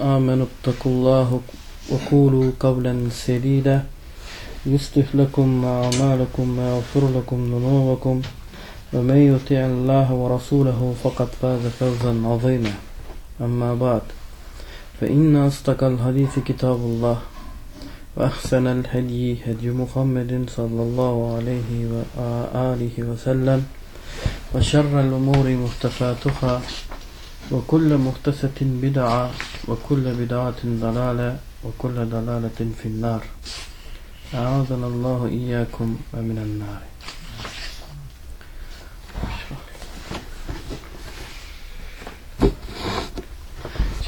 آمنوا اتقوا الله وقولوا قولا سديدا. يصلح لكم أعمالكم ويغفر لكم ذنوبكم. ومن يطع الله ورسوله فقد فاز فوزا عظيما. أما بعد فإن أصدق الحديث كتاب الله وأحسن الهدي هدي محمد صلى الله عليه وآله وسلم وشر الأمور محدثاتها. وكل محدثة بدعة وكل بدعة ضلالة وكل ضلالة في النار أعاذنا الله إياكم ومن النار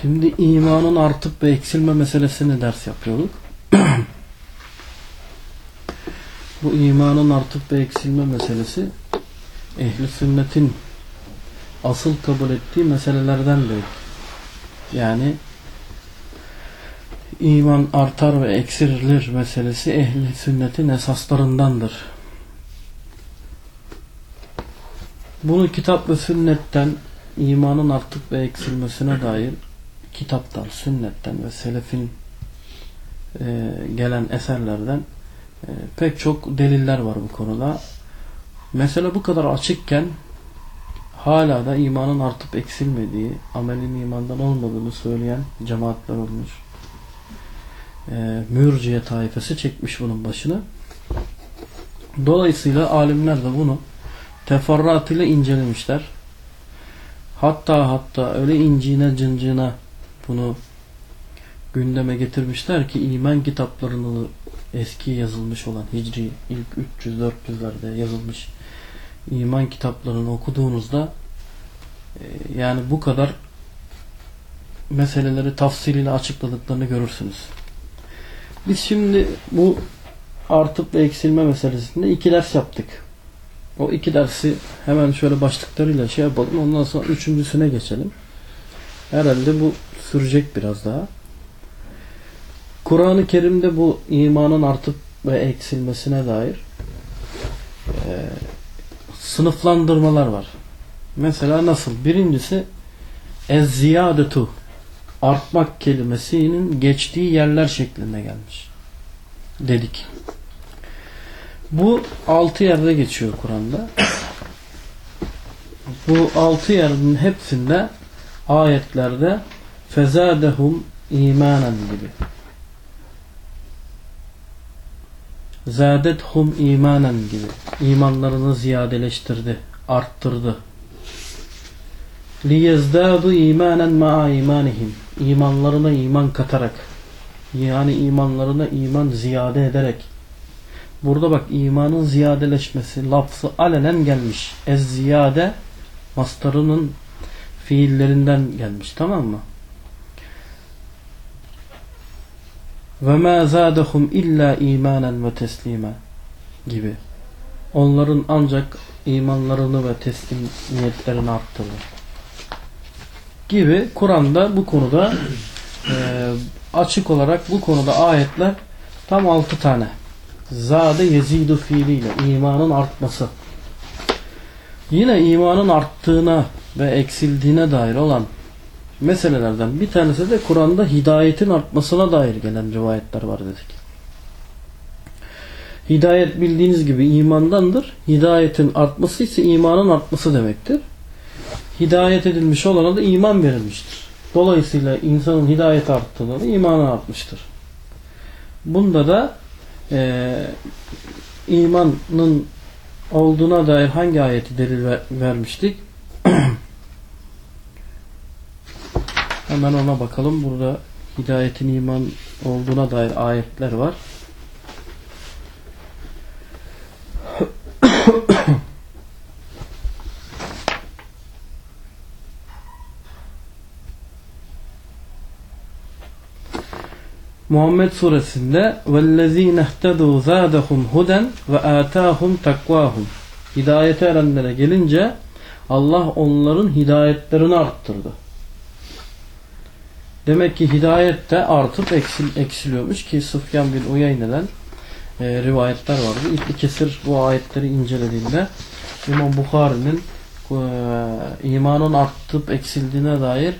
Şimdi imanın artıp ve eksilme meselesini ders yapıyorduk. Bu imanın artıp ve eksilme meselesi ehli sünnetin asıl kabul ettiği meselelerden de yani iman artar ve eksirilir meselesi ehli sünnetin esaslarındandır. Bunu kitap ve sünnetten imanın artıp ve eksilmesine dair kitaptan, sünnetten ve selefin e, gelen eserlerden e, pek çok deliller var bu konuda. Mesele bu kadar açıkken hala da imanın artıp eksilmediği, amelin imandan olmadığını söyleyen cemaatler olmuş. E, mürciye taifesi çekmiş bunun başını. Dolayısıyla alimler de bunu teferruatıyla incelemişler. Hatta hatta öyle inciğine cıncığına bunu gündeme getirmişler ki iman kitaplarını eski yazılmış olan Hicri ilk 300-400'lerde yazılmış iman kitaplarını okuduğunuzda e, yani bu kadar meseleleri tafsiliyle açıkladıklarını görürsünüz. Biz şimdi bu artıp ve eksilme meselesinde iki ders yaptık. O iki dersi hemen şöyle başlıklarıyla şey yapalım. Ondan sonra üçüncüsüne geçelim. Herhalde bu sürecek biraz daha. Kur'an-ı Kerim'de bu imanın artıp ve eksilmesine dair e, sınıflandırmalar var. Mesela nasıl? Birincisi ez-ziyadetu artmak kelimesinin geçtiği yerler şeklinde gelmiş. Dedik. Bu altı yerde geçiyor Kur'an'da. Bu altı yerin hepsinde ayetlerde fezadehum imanen gibi. Zadethum imanen gibi. İmanlarını ziyadeleştirdi, arttırdı. Liyezdadu imanen ma'a imanihim. İmanlarına iman katarak. Yani imanlarına iman ziyade ederek. Burada bak imanın ziyadeleşmesi lafzı alenen gelmiş. Ez ziyade mastarının fiillerinden gelmiş. Tamam mı? Ve ma zadahum illa imanen ve teslima gibi. Onların ancak imanlarını ve teslimiyetlerini arttırdı. Gibi Kur'an'da bu konuda e, açık olarak bu konuda ayetler tam altı tane. Zade yezidu fiiliyle imanın artması. Yine imanın arttığına ve eksildiğine dair olan meselelerden bir tanesi de Kur'an'da hidayetin artmasına dair gelen rivayetler var dedik. Hidayet bildiğiniz gibi imandandır. Hidayetin artması ise imanın artması demektir. Hidayet edilmiş olana da iman verilmiştir. Dolayısıyla insanın hidayet arttığında da imanı artmıştır. Bunda da e, imanın olduğuna dair hangi ayeti delil ver, vermiştik? Hemen ona bakalım. Burada hidayetin iman olduğuna dair ayetler var. Muhammed suresinde وَالَّذ۪ينَ اهْتَدُوا زَادَهُمْ هُدًا وَآتَاهُمْ تَقْوَاهُمْ Hidayete erenlere gelince Allah onların hidayetlerini arttırdı. Demek ki hidayet de artıp eksil, eksiliyormuş ki Sufyan bin Uyeyne'den e, rivayetler vardı. İbn Kesir bu ayetleri incelediğinde İmam Bukhari'nin e, imanın artıp eksildiğine dair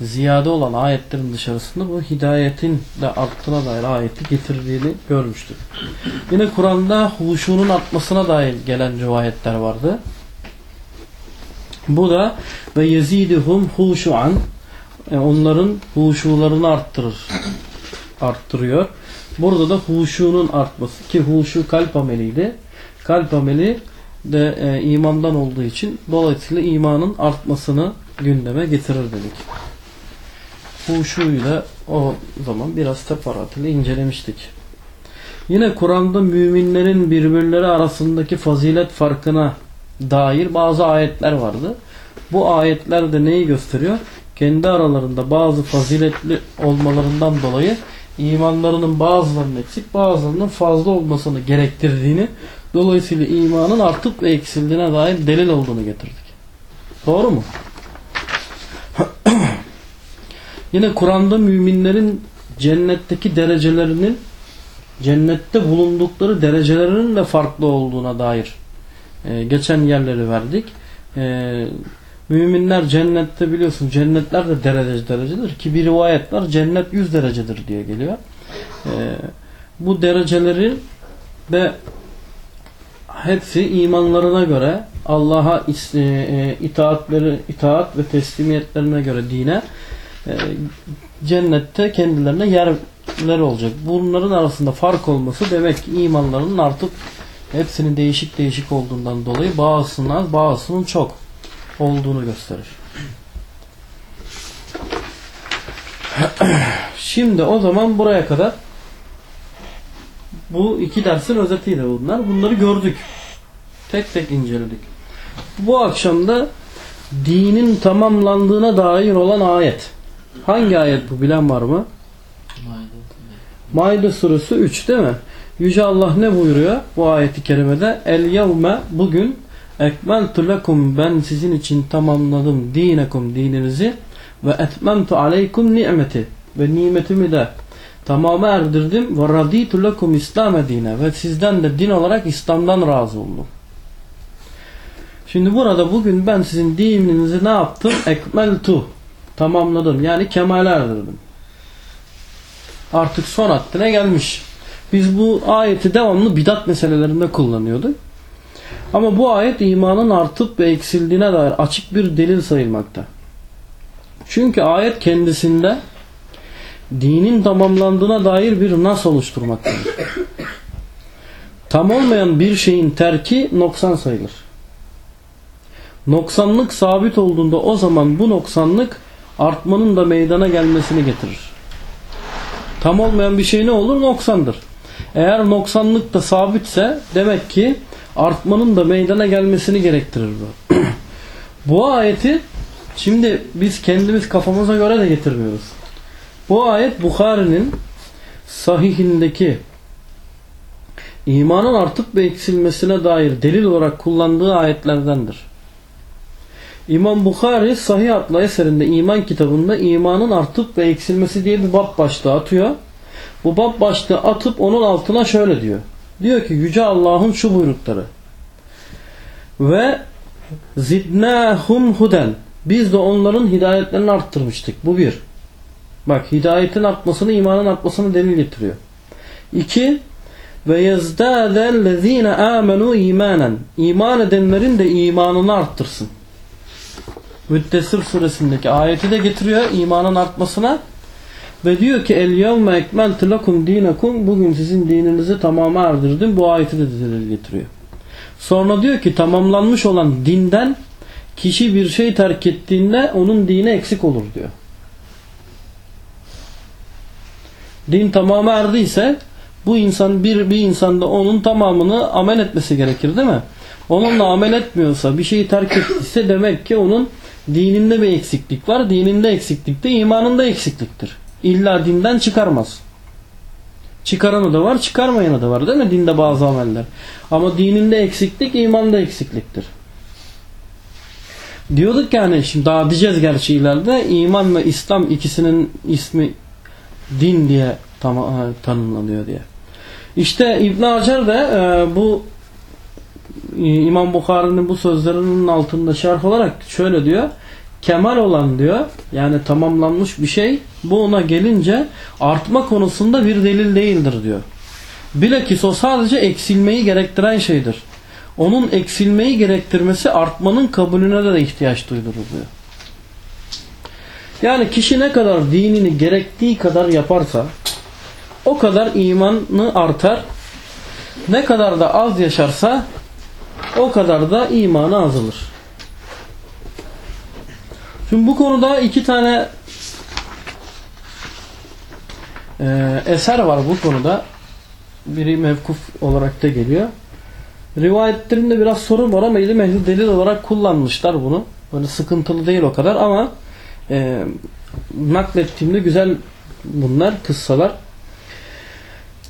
ziyade olan ayetlerin dışarısında bu hidayetin de arttığına dair ayeti getirdiğini görmüştük. Yine Kur'an'da huşunun artmasına dair gelen rivayetler vardı. Bu da ve yezidihum huşuan e, onların huşularını arttırır. Arttırıyor. Burada da huşunun artması ki huşu kalp ameliydi. Kalp ameli de e, imandan olduğu için dolayısıyla imanın artmasını gündeme getirir dedik. Huşuyla o zaman biraz teferruatıyla incelemiştik. Yine Kur'an'da müminlerin birbirleri arasındaki fazilet farkına dair bazı ayetler vardı. Bu ayetler de neyi gösteriyor? Kendi aralarında bazı faziletli olmalarından dolayı imanlarının bazılarının eksik bazılarının fazla olmasını gerektirdiğini dolayısıyla imanın artıp ve eksildiğine dair delil olduğunu getirdik. Doğru mu? Yine Kur'an'da müminlerin cennetteki derecelerinin cennette bulundukları derecelerinin de farklı olduğuna dair e, geçen yerleri verdik. E, müminler cennette biliyorsun cennetler de derece derecedir ki bir rivayet var cennet 100 derecedir diye geliyor. E, bu dereceleri de hepsi imanlarına göre Allah'a e, e, itaatleri itaat ve teslimiyetlerine göre dine e, cennette kendilerine yerler olacak. Bunların arasında fark olması demek ki imanlarının artık hepsinin değişik değişik olduğundan dolayı bazısının az bazısının çok olduğunu gösterir. Şimdi o zaman buraya kadar bu iki dersin özetiydi bunlar. Bunları gördük. Tek tek inceledik. Bu akşam da dinin tamamlandığına dair olan ayet. Hangi ayet bu bilen var mı? Maide suresi 3 değil mi? Yüce Allah ne buyuruyor bu ayeti kerimede? El yevme bugün ekmeltu lekum ben sizin için tamamladım dinekum dininizi ve etmemtu aleykum nimeti ve nimetimi de tamamı erdirdim ve raditu lekum İslam dine ve sizden de din olarak İslam'dan razı oldum. Şimdi burada bugün ben sizin dininizi ne yaptım? Ekmeltu tamamladım. Yani kemale erdirdim. Artık son haddine gelmiş. Biz bu ayeti devamlı bidat meselelerinde kullanıyorduk. Ama bu ayet imanın artıp ve eksildiğine dair açık bir delil sayılmakta. Çünkü ayet kendisinde dinin tamamlandığına dair bir nas oluşturmaktadır. Tam olmayan bir şeyin terki noksan sayılır. Noksanlık sabit olduğunda o zaman bu noksanlık artmanın da meydana gelmesini getirir. Tam olmayan bir şey ne olur? Noksandır. Eğer noksanlık da sabitse demek ki artmanın da meydana gelmesini gerektirir bu. bu ayeti şimdi biz kendimiz kafamıza göre de getirmiyoruz. Bu ayet Bukhari'nin sahihindeki imanın artıp ve eksilmesine dair delil olarak kullandığı ayetlerdendir. İmam Bukhari Sahih adlı eserinde iman kitabında imanın artıp ve eksilmesi diye bir bab başlığı atıyor. Bu bab başlığı atıp onun altına şöyle diyor. Diyor ki Yüce Allah'ın şu buyrukları. Ve zidnâhum huden. Biz de onların hidayetlerini arttırmıştık. Bu bir. Bak hidayetin artmasını, imanın artmasını delil getiriyor. İki. Ve yezdâdellezîne âmenû imanen. İman edenlerin de imanını arttırsın. Müddessir suresindeki ayeti de getiriyor imanın artmasına. Ve diyor ki el yevme ekmeltu lekum dinakum bugün sizin dininizi tamama erdirdim. Bu ayeti de delil getiriyor. Sonra diyor ki tamamlanmış olan dinden kişi bir şey terk ettiğinde onun dini eksik olur diyor. Din tamamı erdiyse bu insan bir bir insanda onun tamamını amel etmesi gerekir değil mi? Onunla amel etmiyorsa bir şeyi terk ettiyse demek ki onun dininde bir eksiklik var. Dininde eksiklik de imanında eksikliktir. İlla dinden çıkarmaz. Çıkaranı da var, çıkarmayanı da var değil mi? Dinde bazı ameller. Ama dininde eksiklik, imanda eksikliktir. Diyorduk yani şimdi daha diyeceğiz gerçi ileride iman ve İslam ikisinin ismi din diye tam, tanımlanıyor diye. İşte İbn Hacer de e, bu İmam Bukhari'nin bu sözlerinin altında şerh olarak şöyle diyor. Kemal olan diyor yani tamamlanmış bir şey bu ona gelince artma konusunda bir delil değildir diyor. Bilakis o sadece eksilmeyi gerektiren şeydir. Onun eksilmeyi gerektirmesi artmanın kabulüne de ihtiyaç duydurur diyor. Yani kişi ne kadar dinini gerektiği kadar yaparsa o kadar imanı artar. Ne kadar da az yaşarsa o kadar da imanı azalır. Şimdi bu konuda iki tane e, eser var bu konuda. Biri mevkuf olarak da geliyor. Rivayetlerinde biraz sorun var ama ilim ehli delil olarak kullanmışlar bunu. Böyle sıkıntılı değil o kadar ama e, naklettiğimde güzel bunlar kıssalar.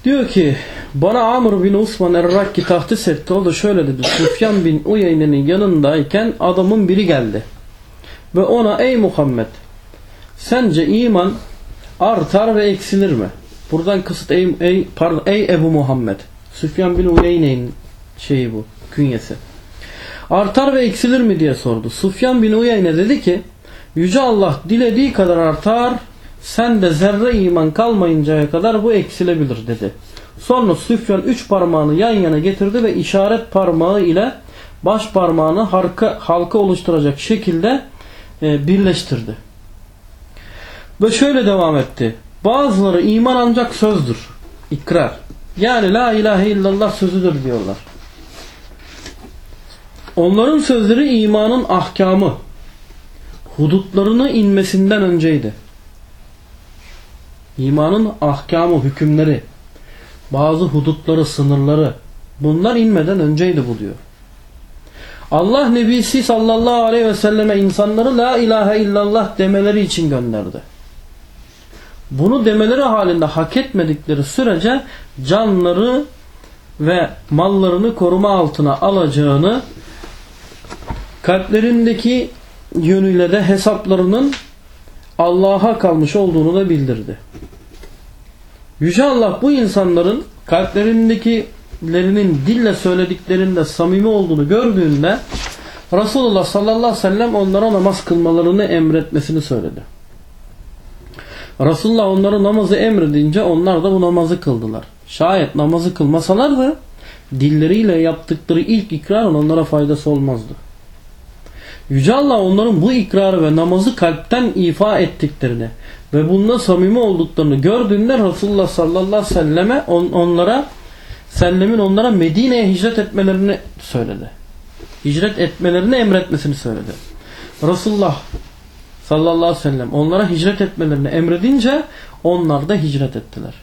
Diyor ki bana Amr bin Osman Er-Rakki tahtis etti. O da şöyle dedi. Sufyan bin Uyeyne'nin yanındayken adamın biri geldi. Ve ona ey Muhammed sence iman artar ve eksilir mi? Buradan kısıt ey, ey, pardon, ey Ebu Muhammed. Süfyan bin Uyeyne'nin şeyi bu. Künyesi. Artar ve eksilir mi diye sordu. Sufyan bin Uyeyne dedi ki Yüce Allah dilediği kadar artar sen de zerre iman kalmayıncaya kadar bu eksilebilir dedi. Sonra Süfyan üç parmağını yan yana getirdi ve işaret parmağı ile baş parmağını halka, halka oluşturacak şekilde e, birleştirdi. Ve şöyle devam etti. Bazıları iman ancak sözdür. İkrar. Yani la ilahe illallah sözüdür diyorlar. Onların sözleri imanın ahkamı, hudutlarını inmesinden önceydi. İmanın ahkamı, hükümleri, bazı hudutları, sınırları bunlar inmeden önceydi bu diyor. Allah Nebisi sallallahu aleyhi ve selleme insanları la ilahe illallah demeleri için gönderdi. Bunu demeleri halinde hak etmedikleri sürece canları ve mallarını koruma altına alacağını kalplerindeki yönüyle de hesaplarının Allah'a kalmış olduğunu da bildirdi. Yüce Allah bu insanların kalplerindekilerinin dille söylediklerinde samimi olduğunu gördüğünde Resulullah sallallahu aleyhi ve sellem onlara namaz kılmalarını emretmesini söyledi. Resulullah onları namazı emredince onlar da bu namazı kıldılar. Şayet namazı kılmasalardı dilleriyle yaptıkları ilk ikrarın onlara faydası olmazdı. Yüce Allah onların bu ikrarı ve namazı kalpten ifa ettiklerini ve bunda samimi olduklarını gördüğünde Resulullah sallallahu aleyhi ve selleme on, onlara sellemin onlara Medine'ye hicret etmelerini söyledi. Hicret etmelerini emretmesini söyledi. Resulullah sallallahu aleyhi ve sellem onlara hicret etmelerini emredince onlar da hicret ettiler.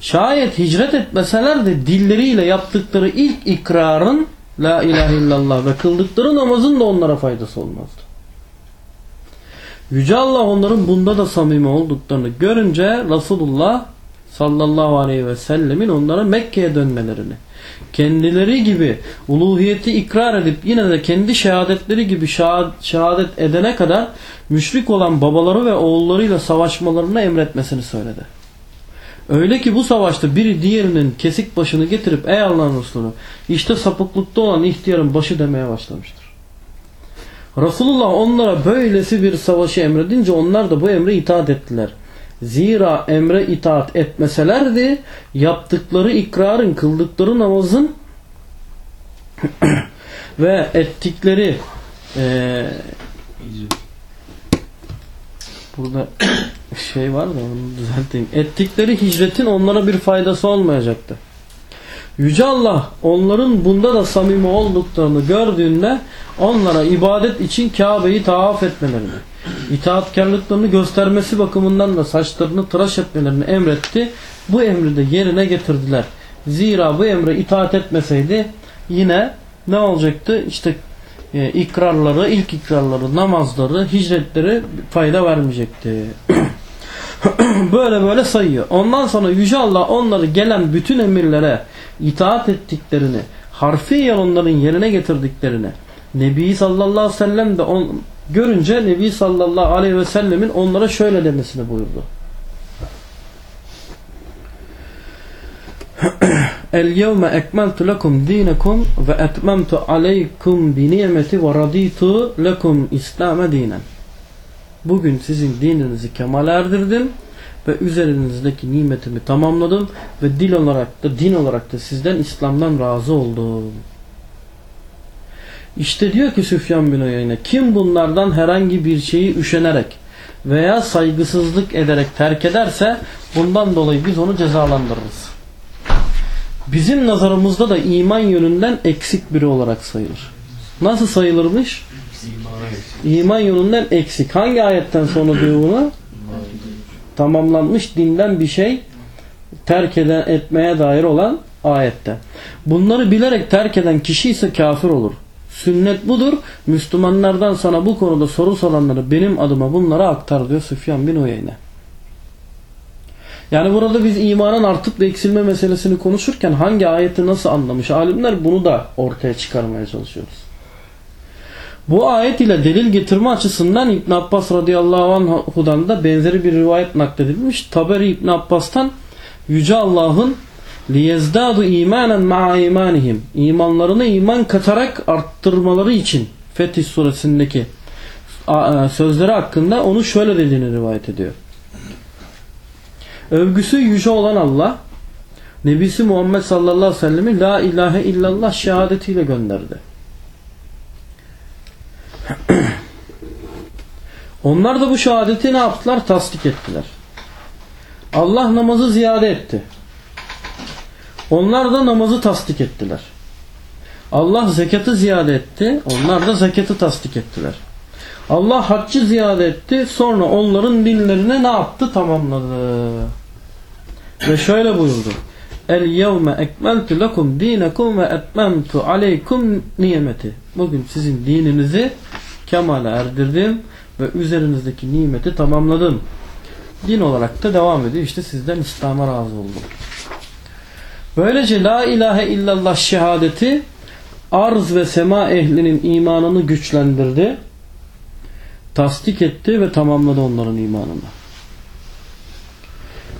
Şayet hicret etmeseler de dilleriyle yaptıkları ilk ikrarın La ilahe illallah ve kıldıkları namazın da onlara faydası olmazdı. Yüce Allah onların bunda da samimi olduklarını görünce Resulullah sallallahu aleyhi ve sellemin onlara Mekke'ye dönmelerini kendileri gibi uluhiyeti ikrar edip yine de kendi şehadetleri gibi şehadet edene kadar müşrik olan babaları ve oğullarıyla savaşmalarını emretmesini söyledi. Öyle ki bu savaşta biri diğerinin kesik başını getirip ey Allah'ın Resulü işte sapıklıkta olan ihtiyarın başı demeye başlamıştır. Resulullah onlara böylesi bir savaşı emredince onlar da bu emre itaat ettiler. Zira emre itaat etmeselerdi yaptıkları ikrarın, kıldıkları namazın ve ettikleri Ee, burada şey var da onu düzelteyim. Ettikleri hicretin onlara bir faydası olmayacaktı. Yüce Allah onların bunda da samimi olduklarını gördüğünde onlara ibadet için Kabe'yi tavaf etmelerini, itaatkarlıklarını göstermesi bakımından da saçlarını tıraş etmelerini emretti. Bu emri de yerine getirdiler. Zira bu emre itaat etmeseydi yine ne olacaktı? İşte e, ikrarları, ilk ikrarları, namazları, hicretleri fayda vermeyecekti. böyle böyle sayıyor. Ondan sonra Yüce Allah onları gelen bütün emirlere itaat ettiklerini, harfiyen onların yerine getirdiklerini, Nebi sallallahu aleyhi ve sellem de on, görünce Nebi sallallahu aleyhi ve sellemin onlara şöyle demesini buyurdu. El yevme ekmeltu lekum dinekum ve etmemtu aleykum bi nimeti ve raditu lekum İslam'e dinen. Bugün sizin dininizi kemal erdirdim ve üzerinizdeki nimetimi tamamladım ve dil olarak da din olarak da sizden İslam'dan razı oldum. İşte diyor ki Süfyan bin Uyeyne kim bunlardan herhangi bir şeyi üşenerek veya saygısızlık ederek terk ederse bundan dolayı biz onu cezalandırırız. Bizim nazarımızda da iman yönünden eksik biri olarak sayılır. Nasıl sayılırmış? İman yönünden eksik. Hangi ayetten sonra diyor bunu? Tamamlanmış dinden bir şey terk eden, etmeye dair olan ayette. Bunları bilerek terk eden kişi ise kafir olur. Sünnet budur. Müslümanlardan sana bu konuda soru soranları benim adıma bunlara aktar diyor Süfyan bin Uyeyne. Yani burada biz imanın artıp ve eksilme meselesini konuşurken hangi ayeti nasıl anlamış alimler bunu da ortaya çıkarmaya çalışıyoruz. Bu ayet ile delil getirme açısından İbn Abbas radıyallahu anhudan da benzeri bir rivayet nakledilmiş. Taberi İbn Abbas'tan Yüce Allah'ın liyezdadu imanen ma'a imanihim imanlarını iman katarak arttırmaları için Fetih suresindeki sözleri hakkında onu şöyle dediğini rivayet ediyor. Övgüsü yüce olan Allah Nebisi Muhammed sallallahu aleyhi ve sellem'i La ilahe illallah şehadetiyle gönderdi. Onlar da bu şehadeti ne yaptılar? Tasdik ettiler. Allah namazı ziyade etti. Onlar da namazı tasdik ettiler. Allah zekatı ziyade etti. Onlar da zekatı tasdik ettiler. Allah haccı ziyade etti. Sonra onların dinlerine ne yaptı? Tamamladı. Ve şöyle buyurdu. El yevme ekmeltu lekum dinekum ve etmemtu aleykum nimeti. Bugün sizin dininizi kemale erdirdim ve üzerinizdeki nimeti tamamladım. Din olarak da devam ediyor. İşte sizden İslam'a razı oldum. Böylece la ilahe illallah şehadeti arz ve sema ehlinin imanını güçlendirdi. Tasdik etti ve tamamladı onların imanını.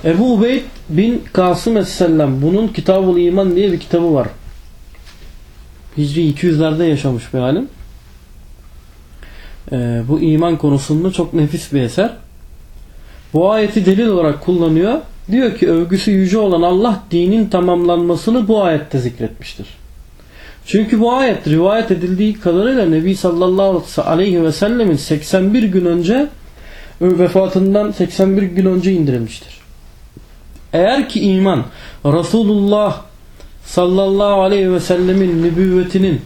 Ebu Ubeyd bin Kasım Es-Sellem bunun Kitab-ül İman diye bir kitabı var. Hicri 200'lerde yaşamış bir alim. Ee, bu iman konusunda çok nefis bir eser. Bu ayeti delil olarak kullanıyor. Diyor ki övgüsü yüce olan Allah dinin tamamlanmasını bu ayette zikretmiştir. Çünkü bu ayet rivayet edildiği kadarıyla Nebi sallallahu aleyhi ve sellemin 81 gün önce vefatından 81 gün önce indirilmiştir. Eğer ki iman Resulullah sallallahu aleyhi ve sellemin nübüvvetinin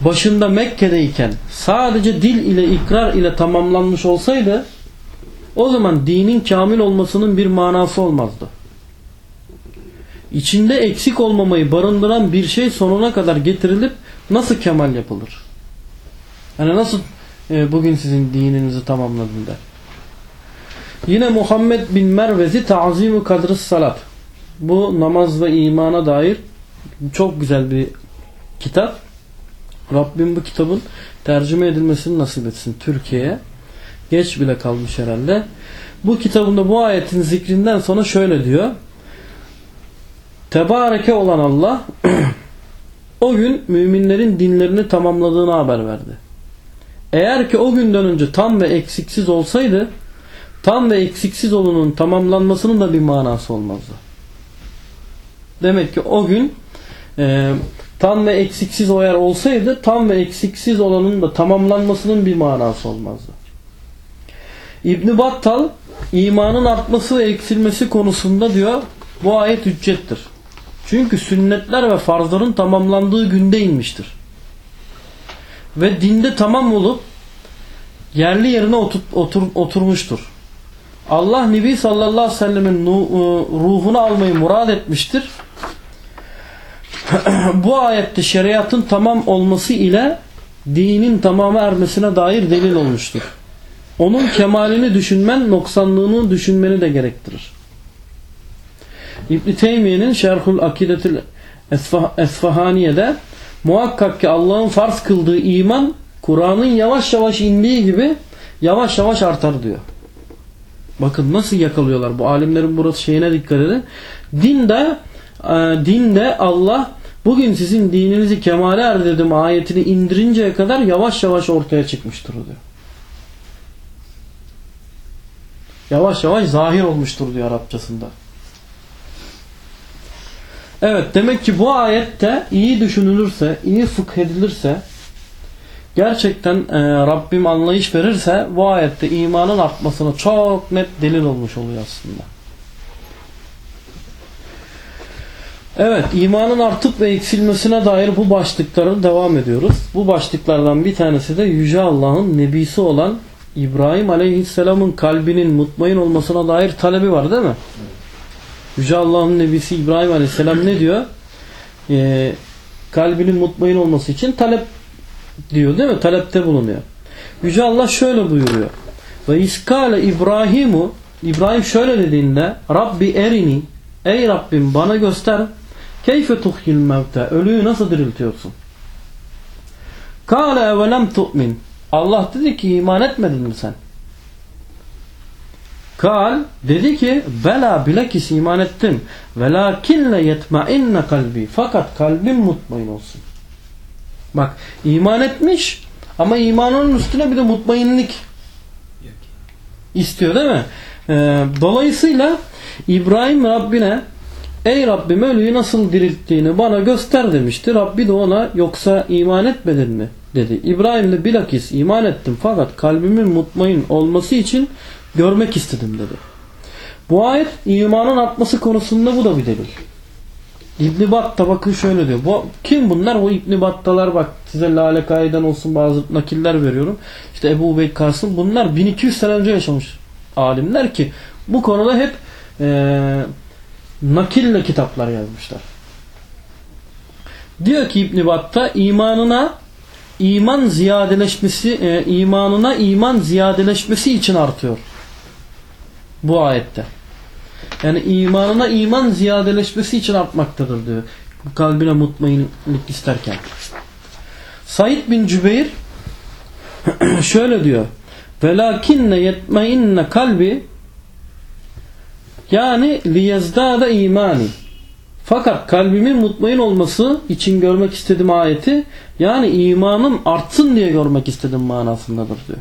başında Mekke'deyken sadece dil ile ikrar ile tamamlanmış olsaydı o zaman dinin kamil olmasının bir manası olmazdı. İçinde eksik olmamayı barındıran bir şey sonuna kadar getirilip nasıl kemal yapılır? Yani nasıl e, bugün sizin dininizi tamamladım der. Yine Muhammed bin Mervezi Ta'zimu Kadrı Salat. Bu namaz ve imana dair çok güzel bir kitap. Rabbim bu kitabın tercüme edilmesini nasip etsin Türkiye'ye. Geç bile kalmış herhalde. Bu kitabında bu ayetin zikrinden sonra şöyle diyor. Tebareke olan Allah o gün müminlerin dinlerini tamamladığını haber verdi. Eğer ki o günden önce tam ve eksiksiz olsaydı tam ve eksiksiz olunun tamamlanmasının da bir manası olmazdı. Demek ki o gün e, tam ve eksiksiz o yer olsaydı tam ve eksiksiz olanın da tamamlanmasının bir manası olmazdı. İbn Battal imanın artması ve eksilmesi konusunda diyor bu ayet hüccettir. Çünkü sünnetler ve farzların tamamlandığı günde inmiştir. Ve dinde tamam olup yerli yerine otur, otur, oturmuştur. Allah Nebi sallallahu aleyhi ve sellemin ruhunu almayı murad etmiştir. Bu ayette şeriatın tamam olması ile dinin tamamı ermesine dair delil olmuştur. Onun kemalini düşünmen, noksanlığını düşünmeni de gerektirir. İbn-i Teymiye'nin Şerhul Akidetil Esfahaniye'de muhakkak ki Allah'ın farz kıldığı iman Kur'an'ın yavaş yavaş indiği gibi yavaş yavaş artar diyor. Bakın nasıl yakalıyorlar bu alimlerin burası şeyine dikkat edin. Dinde e, dinde Allah bugün sizin dininizi kemale erdirdim ayetini indirinceye kadar yavaş yavaş ortaya çıkmıştır diyor. Yavaş yavaş zahir olmuştur diyor Arapçasında. Evet demek ki bu ayette iyi düşünülürse, iyi fıkh edilirse gerçekten e, Rabbim anlayış verirse bu ayette imanın artmasına çok net delil olmuş oluyor aslında. Evet imanın artıp ve eksilmesine dair bu başlıkları devam ediyoruz. Bu başlıklardan bir tanesi de Yüce Allah'ın nebisi olan İbrahim Aleyhisselam'ın kalbinin mutmain olmasına dair talebi var değil mi? Yüce Allah'ın nebisi İbrahim Aleyhisselam ne diyor? Ee, kalbinin mutmain olması için talep diyor değil mi? Talepte bulunuyor. Yüce Allah şöyle buyuruyor. Ve iskale İbrahimu İbrahim şöyle dediğinde Rabbi erini Ey Rabbim bana göster keyfe tuhyil mevte ölüyü nasıl diriltiyorsun? Kale evelem tu'min Allah dedi ki iman etmedin mi sen? Kal dedi ki bela bilakis iman ettim. Velakinle yetmainne kalbi. Fakat kalbim mutmain olsun. Bak iman etmiş ama imanının üstüne bir de mutmainlik istiyor değil mi? Ee, dolayısıyla İbrahim Rabbine ey Rabbim ölüyü nasıl dirilttiğini bana göster demişti. Rabbi de ona yoksa iman etmedin mi? dedi. İbrahim de bilakis iman ettim fakat kalbimin mutmain olması için görmek istedim dedi. Bu ayet imanın artması konusunda bu da bir delil. İbn Batta bakın şöyle diyor. Bu, kim bunlar? Bu İbn Battalar bak size Lale Kai'den olsun bazı nakiller veriyorum. İşte Ebu Ubeyd Kasım bunlar 1200 sene önce yaşamış alimler ki bu konuda hep e, nakille kitaplar yazmışlar. Diyor ki İbn Batta imanına iman ziyadeleşmesi e, imanına iman ziyadeleşmesi için artıyor. Bu ayette. Yani imanına iman ziyadeleşmesi için artmaktadır diyor. Kalbine mutmainlik isterken. Said bin Cübeyr şöyle diyor. Velakinne yetmeinne kalbi yani liyezdada imani fakat kalbimin mutmain olması için görmek istedim ayeti yani imanım artsın diye görmek istedim manasındadır diyor.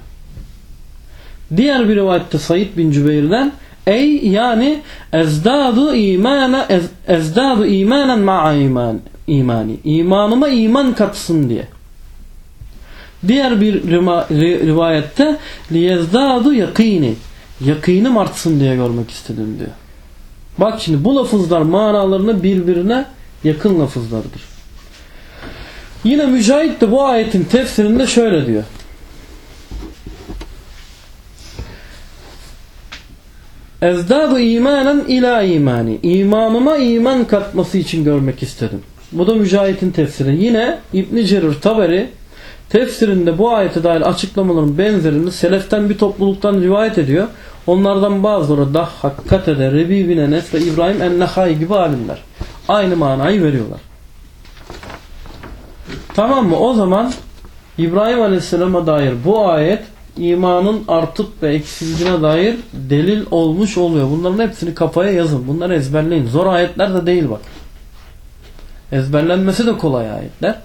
Diğer bir rivayette Said bin Cübeyr'den ey yani ezdadu imana ez, ezdadu imanen ma'a iman, imani imanıma iman katsın diye. Diğer bir rivayette liyezdadu yakini yakinim artsın diye görmek istedim diyor. Bak şimdi bu lafızlar manalarını birbirine yakın lafızlardır. Yine Mücahit de bu ayetin tefsirinde şöyle diyor. Ezdadu imanen ila imani. İmanıma iman katması için görmek istedim. Bu da Mücahit'in tefsiri. Yine İbn Cerir Taberi tefsirinde bu ayete dair açıklamaların benzerini seleften bir topluluktan rivayet ediyor. Onlardan bazıları da Hakkate'de Rebi bin Enes ve İbrahim en gibi alimler. Aynı manayı veriyorlar. Tamam mı? O zaman İbrahim Aleyhisselam'a dair bu ayet imanın artıp ve eksildiğine dair delil olmuş oluyor. Bunların hepsini kafaya yazın. Bunları ezberleyin. Zor ayetler de değil bak. Ezberlenmesi de kolay ayetler.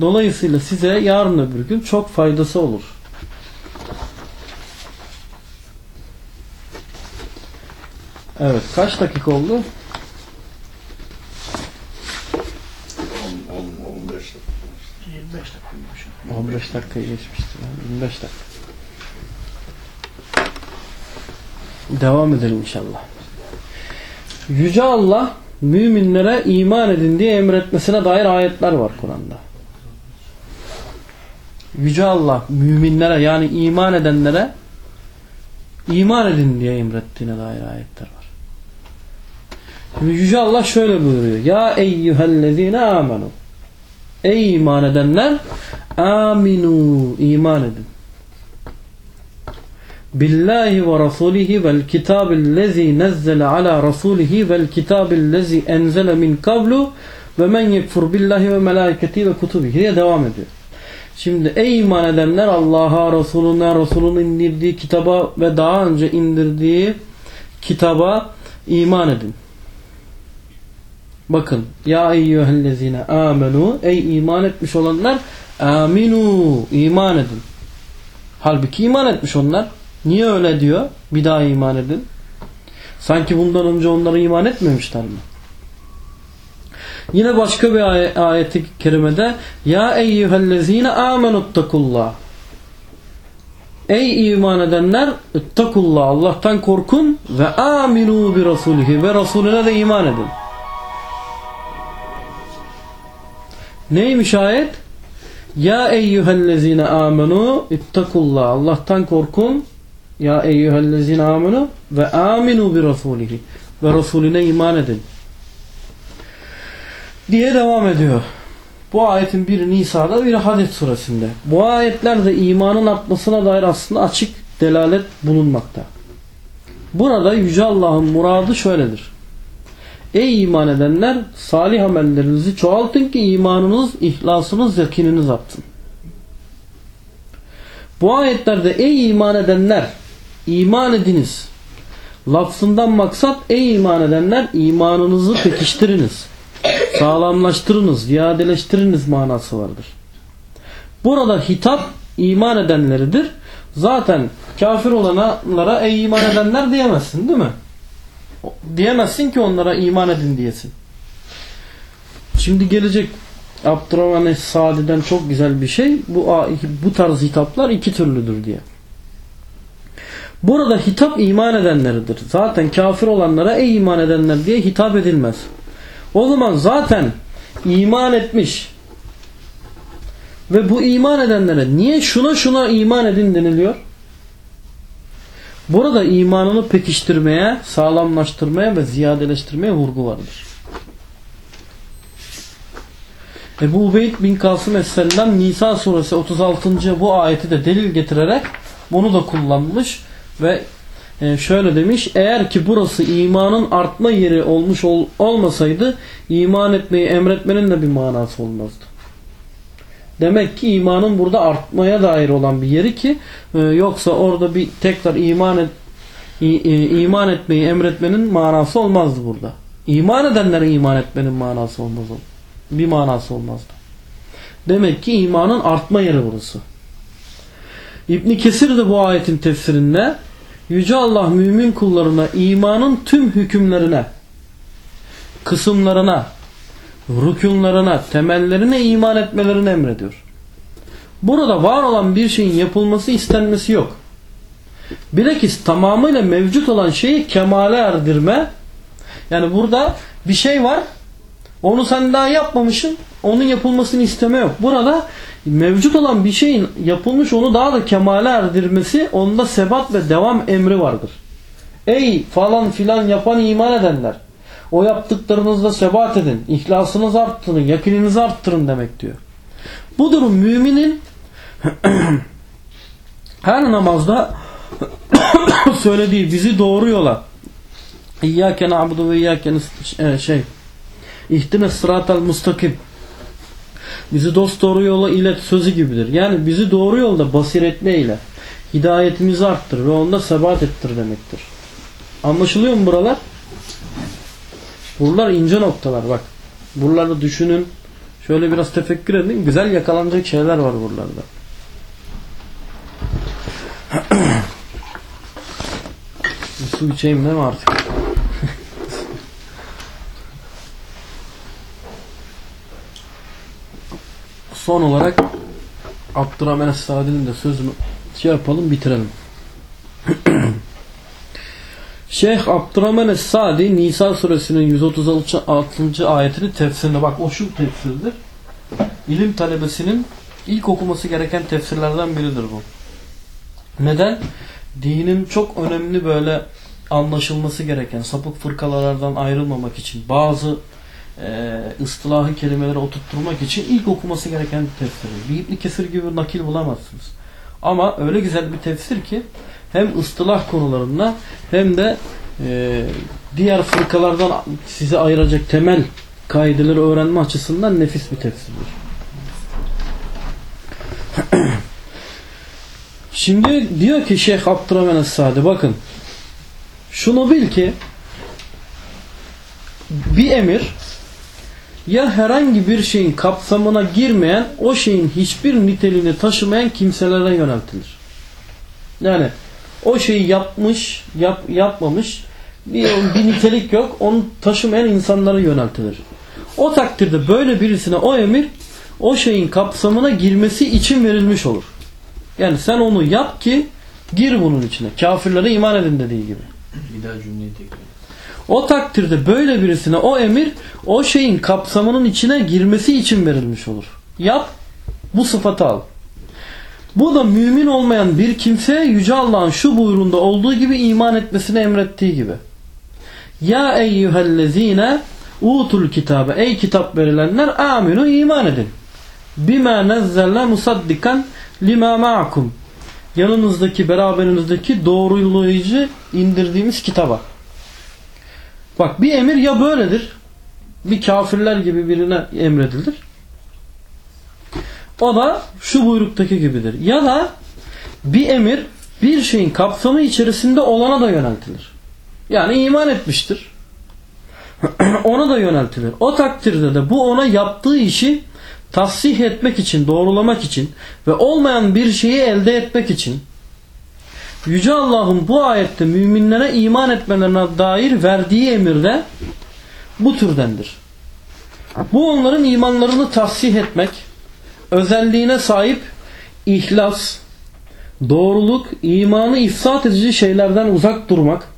Dolayısıyla size yarın öbür gün çok faydası olur. Evet. Kaç dakika oldu? 10-15 15 dakikayı geçmiştir. 25 dakika. Devam edelim inşallah. Yüce Allah müminlere iman edin diye emretmesine dair ayetler var Kur'an'da. Yüce Allah müminlere yani iman edenlere iman edin diye emrettiğine dair ayetler var. Yüce Allah şöyle buyuruyor. Ya eyyühellezine amenu. Ey iman edenler aminu iman edin. Billahi ve rasulihi vel kitabillezi nezzele ala rasulihi vel kitabillezi enzele min kablu ve men yekfur billahi ve melaiketi ve kutubihi diye devam ediyor. Şimdi ey iman edenler Allah'a, Resulüne, Resulünün indirdiği kitaba ve daha önce indirdiği kitaba iman edin. Bakın ya eyyühellezine amenu ey iman etmiş olanlar aminu iman edin. Halbuki iman etmiş onlar. Niye öyle diyor? Bir daha iman edin. Sanki bundan önce onlara iman etmemişler mi? Yine başka bir ay ayeti kerimede Ya eyyühellezine amenuttakullah Ey iman edenler ittakullah Allah'tan korkun ve aminu bi rasulihi ve Resulüne de iman edin. Neymiş ayet? Ya eyyühellezine amenu ittakullah Allah'tan korkun Ya eyyühellezine amenu ve aminu bi rasulihi ve Resulüne iman edin diye devam ediyor. Bu ayetin biri Nisa'da biri Hadid suresinde. Bu ayetlerde imanın artmasına dair aslında açık delalet bulunmakta. Burada Yüce Allah'ın muradı şöyledir. Ey iman edenler salih amellerinizi çoğaltın ki imanınız, ihlasınız, yakininiz artsın. Bu ayetlerde ey iman edenler iman ediniz. Lafzından maksat ey iman edenler imanınızı pekiştiriniz sağlamlaştırınız, ziyadeleştiriniz manası vardır. Burada hitap iman edenleridir. Zaten kafir olanlara ey iman edenler diyemezsin değil mi? Diyemezsin ki onlara iman edin diyesin. Şimdi gelecek Abdurrahman Sadi'den çok güzel bir şey. Bu, bu tarz hitaplar iki türlüdür diye. Burada hitap iman edenleridir. Zaten kafir olanlara ey iman edenler diye hitap edilmez. O zaman zaten iman etmiş ve bu iman edenlere niye şuna şuna iman edin deniliyor? Burada imanını pekiştirmeye, sağlamlaştırmaya ve ziyadeleştirmeye vurgu vardır. Ebu Ubeyd bin Kasım Es-Selam Nisa suresi 36. bu ayeti de delil getirerek bunu da kullanmış ve e, şöyle demiş eğer ki burası imanın artma yeri olmuş ol, olmasaydı iman etmeyi emretmenin de bir manası olmazdı. Demek ki imanın burada artmaya dair olan bir yeri ki e, yoksa orada bir tekrar iman et, iman etmeyi emretmenin manası olmazdı burada. İman edenlere iman etmenin manası olmaz. Bir manası olmazdı. Demek ki imanın artma yeri burası. İbn Kesir de bu ayetin tefsirinde Yüce Allah mümin kullarına imanın tüm hükümlerine, kısımlarına, rükunlarına, temellerine iman etmelerini emrediyor. Burada var olan bir şeyin yapılması istenmesi yok. Bilakis tamamıyla mevcut olan şeyi kemale erdirme. Yani burada bir şey var. Onu sen daha yapmamışsın. Onun yapılmasını isteme yok. Burada mevcut olan bir şeyin yapılmış onu daha da kemale erdirmesi onda sebat ve devam emri vardır. Ey falan filan yapan iman edenler o yaptıklarınızda sebat edin. İhlasınızı arttırın. Yakininizi arttırın demek diyor. Bu durum müminin her namazda söylediği bizi doğru yola İyyâke na'budu ve iyyâke e, şey İhtine sıratel mustakim bizi dost doğru yola ilet sözü gibidir. Yani bizi doğru yolda basiretle ile hidayetimizi arttır ve onda sebat ettir demektir. Anlaşılıyor mu buralar? Buralar ince noktalar bak. Buraları düşünün. Şöyle biraz tefekkür edin. Güzel yakalanacak şeyler var buralarda. Bir su içeyim değil mi artık? son olarak Abdurrahman Es-Sadi'nin de sözünü şey yapalım bitirelim. Şeyh Abdurrahman Es-Sadi Nisa suresinin 136. ayetini tefsirine bak o şu tefsirdir. İlim talebesinin ilk okuması gereken tefsirlerden biridir bu. Neden? Dinin çok önemli böyle anlaşılması gereken sapık fırkalardan ayrılmamak için bazı e, ıstılahı kelimeleri oturtturmak için ilk okuması gereken bir tefsir. Bir İbn Kesir gibi nakil bulamazsınız. Ama öyle güzel bir tefsir ki hem ıstılah konularında hem de e, diğer fırkalardan sizi ayıracak temel kaideleri öğrenme açısından nefis bir tefsirdir. Şimdi diyor ki Şeyh Abdurrahman Es-Sadi bakın şunu bil ki bir emir ya herhangi bir şeyin kapsamına girmeyen o şeyin hiçbir niteliğini taşımayan kimselere yöneltilir. Yani o şeyi yapmış, yap, yapmamış bir, bir nitelik yok. Onu taşımayan insanlara yöneltilir. O takdirde böyle birisine o emir o şeyin kapsamına girmesi için verilmiş olur. Yani sen onu yap ki gir bunun içine. Kafirlere iman edin dediği gibi. Bir daha cümleyi tekrar. O takdirde böyle birisine o emir o şeyin kapsamının içine girmesi için verilmiş olur. Yap, bu sıfatı al. Bu da mümin olmayan bir kimseye Yüce Allah'ın şu buyruğunda olduğu gibi iman etmesini emrettiği gibi. Ya eyyühellezine utul kitabe ey kitap verilenler aminu iman edin. Bima nezzelle musaddikan lima ma'akum. Yanınızdaki beraberinizdeki doğrulayıcı indirdiğimiz kitaba. Bak bir emir ya böyledir. Bir kafirler gibi birine emredilir. O da şu buyruktaki gibidir. Ya da bir emir bir şeyin kapsamı içerisinde olana da yöneltilir. Yani iman etmiştir. ona da yöneltilir. O takdirde de bu ona yaptığı işi tasih etmek için, doğrulamak için ve olmayan bir şeyi elde etmek için Yüce Allah'ın bu ayette müminlere iman etmelerine dair verdiği emirde bu türdendir. Bu onların imanlarını tahsih etmek, özelliğine sahip ihlas, doğruluk, imanı ifsat edici şeylerden uzak durmak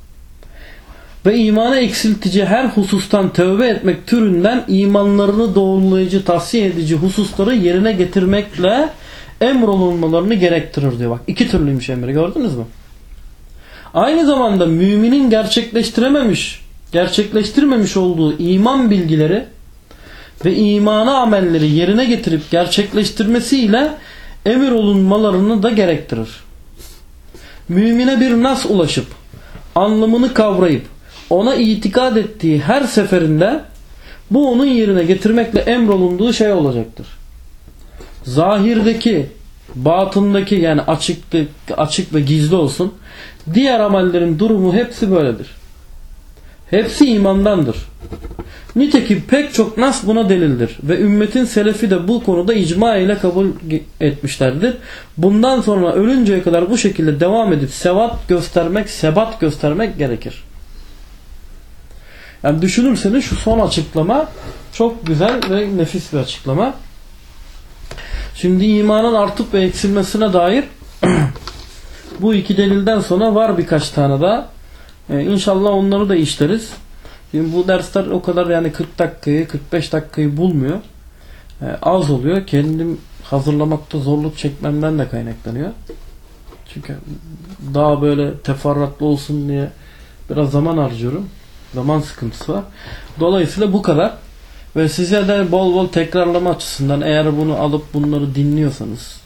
ve imanı eksiltici her husustan tövbe etmek türünden imanlarını doğrulayıcı, tahsih edici hususları yerine getirmekle emrolunmalarını gerektirir diyor. Bak iki türlüymüş emri gördünüz mü? Aynı zamanda müminin gerçekleştirememiş, gerçekleştirmemiş olduğu iman bilgileri ve imana amelleri yerine getirip gerçekleştirmesiyle emir olunmalarını da gerektirir. Mümine bir nas ulaşıp anlamını kavrayıp ona itikad ettiği her seferinde bu onun yerine getirmekle emrolunduğu şey olacaktır. Zahirdeki, batındaki yani açık, açık ve gizli olsun diğer amellerin durumu hepsi böyledir. Hepsi imandandır. Nitekim pek çok nas buna delildir ve ümmetin selefi de bu konuda icma ile kabul etmişlerdir. Bundan sonra ölünceye kadar bu şekilde devam edip sevat göstermek, sebat göstermek gerekir. Yani düşünürseniz şu son açıklama çok güzel ve nefis bir açıklama. Şimdi imanın artıp ve eksilmesine dair bu iki delilden sonra var birkaç tane daha. Ee, inşallah onları da işleriz. Şimdi bu dersler o kadar yani 40 dakikayı 45 dakikayı bulmuyor. Ee, az oluyor. Kendim hazırlamakta zorluk çekmemden de kaynaklanıyor. Çünkü daha böyle teferruatlı olsun diye biraz zaman harcıyorum. Zaman sıkıntısı var. Dolayısıyla bu kadar. Ve size de bol bol tekrarlama açısından eğer bunu alıp bunları dinliyorsanız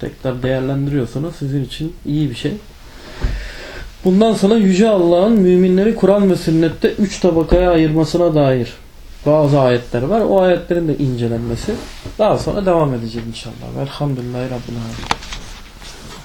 tekrar değerlendiriyorsanız sizin için iyi bir şey. Bundan sonra Yüce Allah'ın müminleri Kur'an ve sünnette üç tabakaya ayırmasına dair bazı ayetler var. O ayetlerin de incelenmesi daha sonra devam edeceğiz inşallah. Velhamdülillahi Rabbil Alemin.